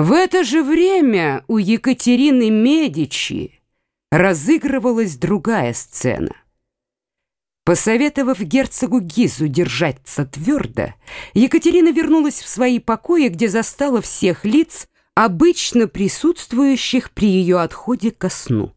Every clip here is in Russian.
В это же время у Екатерины Медичи разыгрывалась другая сцена. Посоветовав герцогу Гизу держаться твердо, Екатерина вернулась в свои покои, где застала всех лиц, обычно присутствующих при ее отходе ко сну.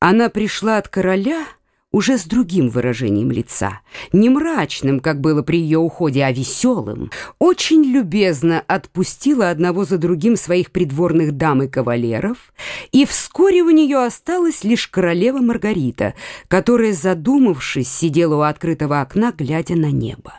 Она пришла от короля — уже с другим выражением лица, не мрачным, как было при ее уходе, а веселым, очень любезно отпустила одного за другим своих придворных дам и кавалеров, и вскоре у нее осталась лишь королева Маргарита, которая, задумавшись, сидела у открытого окна, глядя на небо.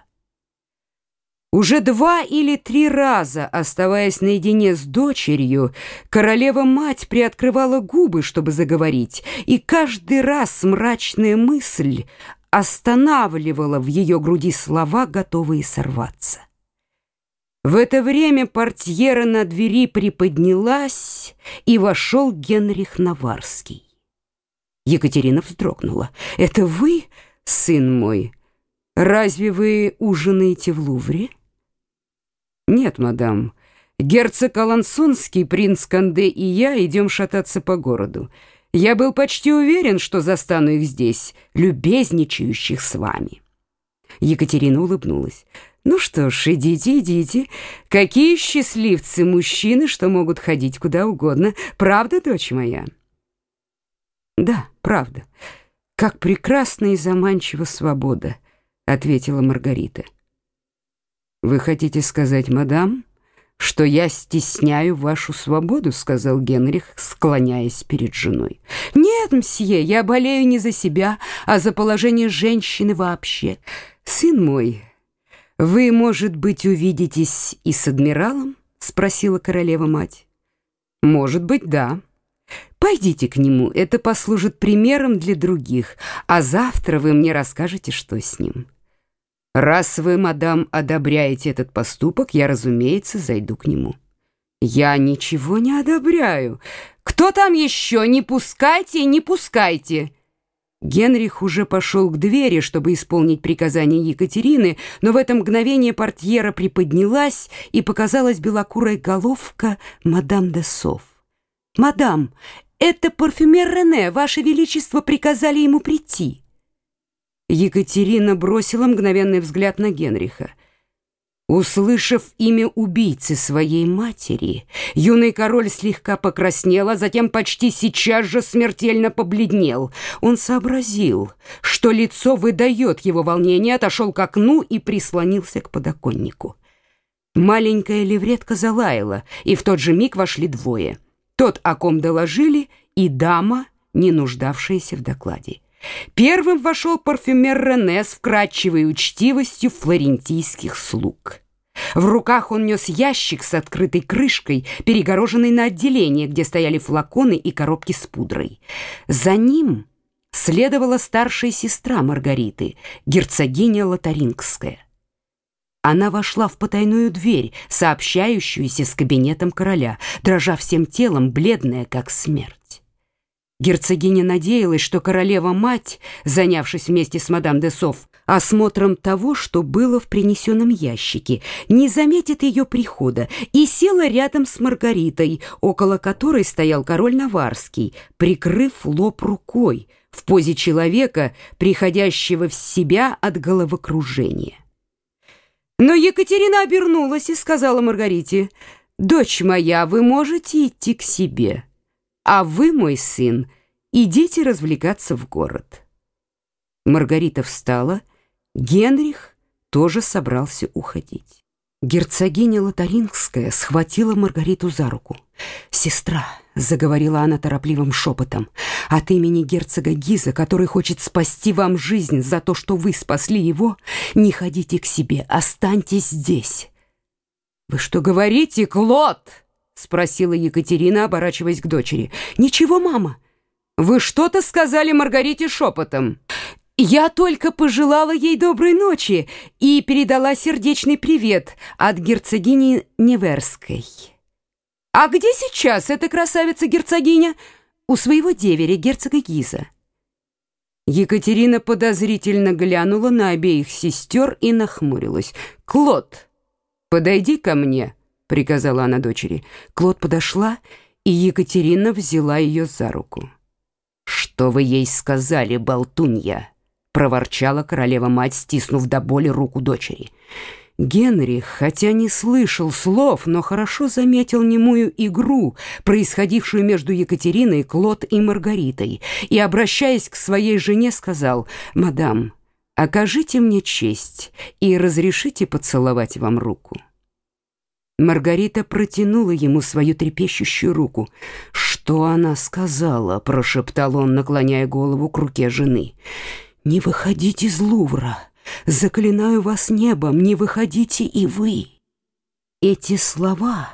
Уже два или три раза, оставаясь наедине с дочерью, королева-мать приоткрывала губы, чтобы заговорить, и каждый раз мрачная мысль останавливала в ее груди слова, готовые сорваться. В это время портьера на двери приподнялась, и вошел Генрих Наварский. Екатерина вздрогнула. «Это вы, сын мой? Разве вы ужинаете в Лувре?» «Нет, мадам. Герцог Алансонский, принц Канде и я идем шататься по городу. Я был почти уверен, что застану их здесь, любезничающих с вами». Екатерина улыбнулась. «Ну что ж, идите, идите. Какие счастливцы мужчины, что могут ходить куда угодно. Правда, дочь моя?» «Да, правда. Как прекрасна и заманчива свобода», — ответила Маргарита. «Вы хотите сказать, мадам, что я стесняю вашу свободу?» — сказал Генрих, склоняясь перед женой. «Нет, мсье, я болею не за себя, а за положение женщины вообще. Сын мой, вы, может быть, увидитесь и с адмиралом?» — спросила королева-мать. «Может быть, да». Пойдите к нему, это послужит примером для других, а завтра вы мне расскажете, что с ним. Раз вы, мадам, одобряете этот поступок, я, разумеется, зайду к нему. Я ничего не одобряю. Кто там еще? Не пускайте, не пускайте. Генрих уже пошел к двери, чтобы исполнить приказание Екатерины, но в это мгновение портьера приподнялась и показалась белокурая головка мадам де Соф. «Мадам, это парфюмер Рене, Ваше Величество приказали ему прийти». Екатерина бросила мгновенный взгляд на Генриха. Услышав имя убийцы своей матери, юный король слегка покраснел, а затем почти сейчас же смертельно побледнел. Он сообразил, что лицо выдает его волнение, отошел к окну и прислонился к подоконнику. Маленькая левретка залаяла, и в тот же миг вошли двое. Тот, о ком доложили, и дама, не нуждавшаяся в докладе. Первым вошел парфюмер Рене с вкрадчивой учтивостью флорентийских слуг. В руках он нес ящик с открытой крышкой, перегороженный на отделение, где стояли флаконы и коробки с пудрой. За ним следовала старшая сестра Маргариты, герцогиня Лотарингская. Она вошла в потайную дверь, сообщающуюся с кабинетом короля, дрожа всем телом, бледная, как смерть. Герцогиня надеялась, что королева-мать, занявшись вместе с мадам де Соф осмотром того, что было в принесенном ящике, не заметит ее прихода, и села рядом с Маргаритой, около которой стоял король Наварский, прикрыв лоб рукой, в позе человека, приходящего в себя от головокружения. Но Екатерина обернулась и сказала Маргарите, «Дочь моя, вы можете идти к себе» а вы, мой сын, идите развлекаться в город». Маргарита встала, Генрих тоже собрался уходить. Герцогиня Лотарингская схватила Маргариту за руку. «Сестра», — заговорила она торопливым шепотом, «от имени герцога Гиза, который хочет спасти вам жизнь за то, что вы спасли его, не ходите к себе, останьтесь здесь». «Вы что говорите, Клод?» Спросила Екатерина, оборачиваясь к дочери. Ничего, мама. Вы что-то сказали Маргарите шепотом. Я только пожелала ей доброй ночи и передала сердечный привет от герцогини Неверской. А где сейчас эта красавица-герцогиня? У своего деверя, герцога Гиза. Екатерина подозрительно глянула на обеих сестер и нахмурилась. «Клод, подойди ко мне», приказала она дочери. Клод подошла, и Екатерина взяла ее за руку. «Что вы ей сказали, болтунья?» — проворчала королева-мать, стиснув до боли руку дочери. Генрих, хотя не слышал слов, но хорошо заметил немую игру, происходившую между Екатериной, Клод и Маргаритой, и, обращаясь к своей жене, сказал, «Мадам, окажите мне честь и разрешите поцеловать вам руку». Маргарита протянула ему свою трепещущую руку. «Что она сказала?» — прошептал он, наклоняя голову к руке жены. «Не выходите из Лувра!» Заклинаю вас небом, не выходите и вы. Эти слова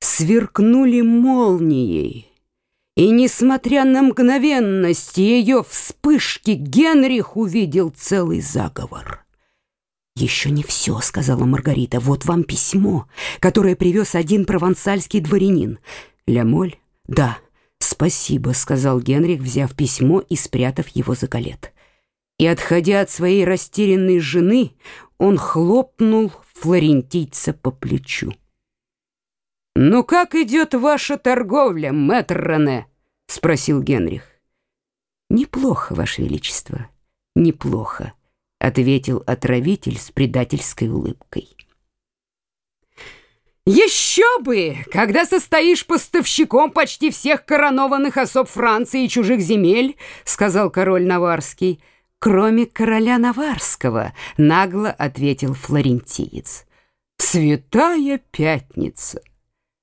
сверкнули молнией, и, несмотря на мгновенность ее вспышки, Генрих увидел целый заговор. «Еще не все», — сказала Маргарита. «Вот вам письмо, которое привез один провансальский дворянин. Лямоль?» «Да, спасибо», — сказал Генрих, взяв письмо и спрятав его за колет и, отходя от своей растерянной жены, он хлопнул флорентийца по плечу. «Ну как идет ваша торговля, мэтр Рене?» — спросил Генрих. «Неплохо, ваше величество, неплохо», — ответил отравитель с предательской улыбкой. «Еще бы! Когда состоишь поставщиком почти всех коронованных особ Франции и чужих земель, — сказал король Наварский, — кроме короля Наварского», — нагло ответил флорентиец. «Святая пятница!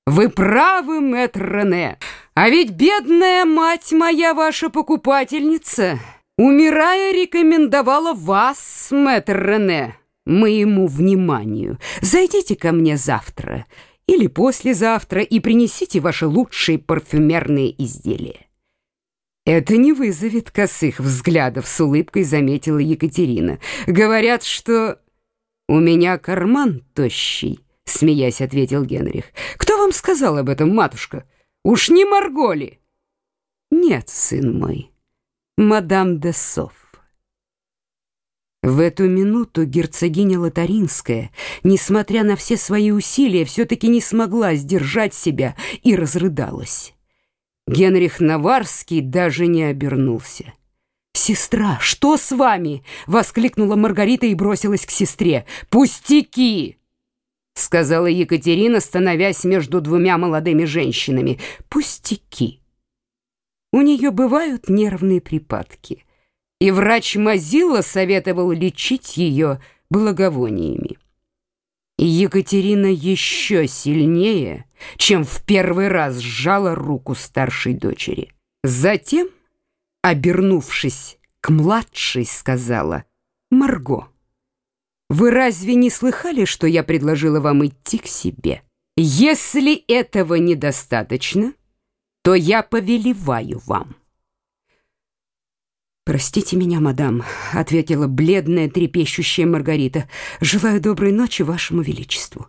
Вы правы, мэтр Рене, а ведь бедная мать моя, ваша покупательница, умирая, рекомендовала вас, мэтр Рене, моему вниманию. Зайдите ко мне завтра или послезавтра и принесите ваши лучшие парфюмерные изделия». «Это не вызовет косых взглядов», — с улыбкой заметила Екатерина. «Говорят, что...» «У меня карман тощий», — смеясь ответил Генрих. «Кто вам сказал об этом, матушка? Уж не Марголи?» «Нет, сын мой, мадам де Соф». В эту минуту герцогиня Лотаринская, несмотря на все свои усилия, все-таки не смогла сдержать себя и разрыдалась. Генрих Наварский даже не обернулся. «Сестра, что с вами?» — воскликнула Маргарита и бросилась к сестре. «Пустяки!» — сказала Екатерина, становясь между двумя молодыми женщинами. «Пустяки!» У нее бывают нервные припадки, и врач Мазила советовал лечить ее благовониями. И Екатерина еще сильнее, чем в первый раз сжала руку старшей дочери. Затем, обернувшись к младшей, сказала, «Марго, вы разве не слыхали, что я предложила вам идти к себе? Если этого недостаточно, то я повелеваю вам». «Простите меня, мадам», — ответила бледная, трепещущая Маргарита. «Желаю доброй ночи вашему величеству».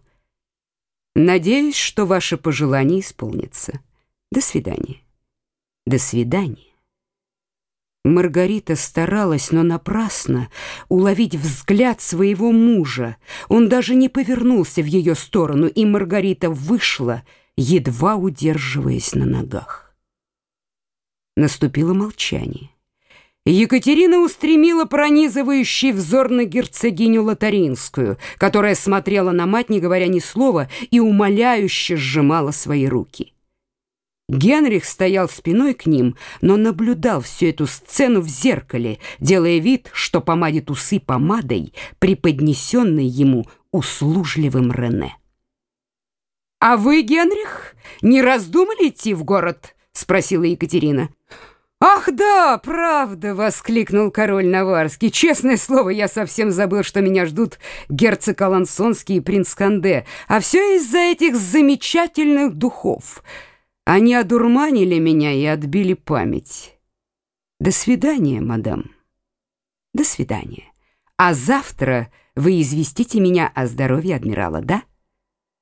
«Надеюсь, что ваше пожелание исполнится. До свидания». «До свидания». Маргарита старалась, но напрасно, уловить взгляд своего мужа. Он даже не повернулся в ее сторону, и Маргарита вышла, едва удерживаясь на ногах. Наступило молчание. Екатерина устремила пронизывающий взор на герцогиню Лотаринскую, которая смотрела на мать, не говоря ни слова, и умоляюще сжимала свои руки. Генрих стоял спиной к ним, но наблюдал всю эту сцену в зеркале, делая вид, что помадит усы помадой, преподнесенной ему услужливым Рене. «А вы, Генрих, не раздумали идти в город?» — спросила Екатерина. «Ах да, правда!» — воскликнул король Наварский. «Честное слово, я совсем забыл, что меня ждут герцог Алансонский и принц Канде. А все из-за этих замечательных духов. Они одурманили меня и отбили память. До свидания, мадам. До свидания. А завтра вы известите меня о здоровье адмирала, да?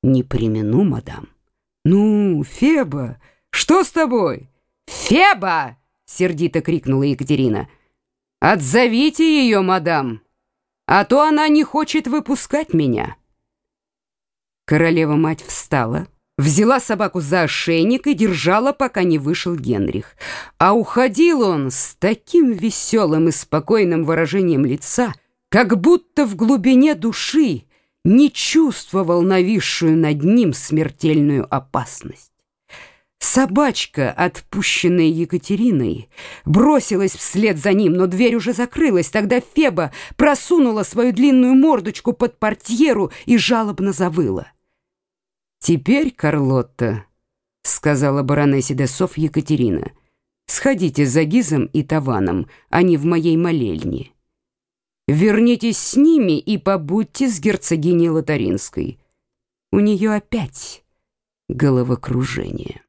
Не примену, мадам. Ну, Феба, что с тобой? Феба! сердито крикнула Екатерина. Отзовите ее, мадам, а то она не хочет выпускать меня. Королева-мать встала, взяла собаку за ошейник и держала, пока не вышел Генрих. А уходил он с таким веселым и спокойным выражением лица, как будто в глубине души не чувствовал нависшую над ним смертельную опасность. Собачка, отпущенная Екатериной, бросилась вслед за ним, но дверь уже закрылась. Тогда Феба просунула свою длинную мордочку под портьеру и жалобно завыла. «Теперь, Карлотта», — сказала баронессе де Соф Екатерина, «сходите за Гизом и Таваном, они в моей молельне. Вернитесь с ними и побудьте с герцогиней Лотаринской. У нее опять головокружение».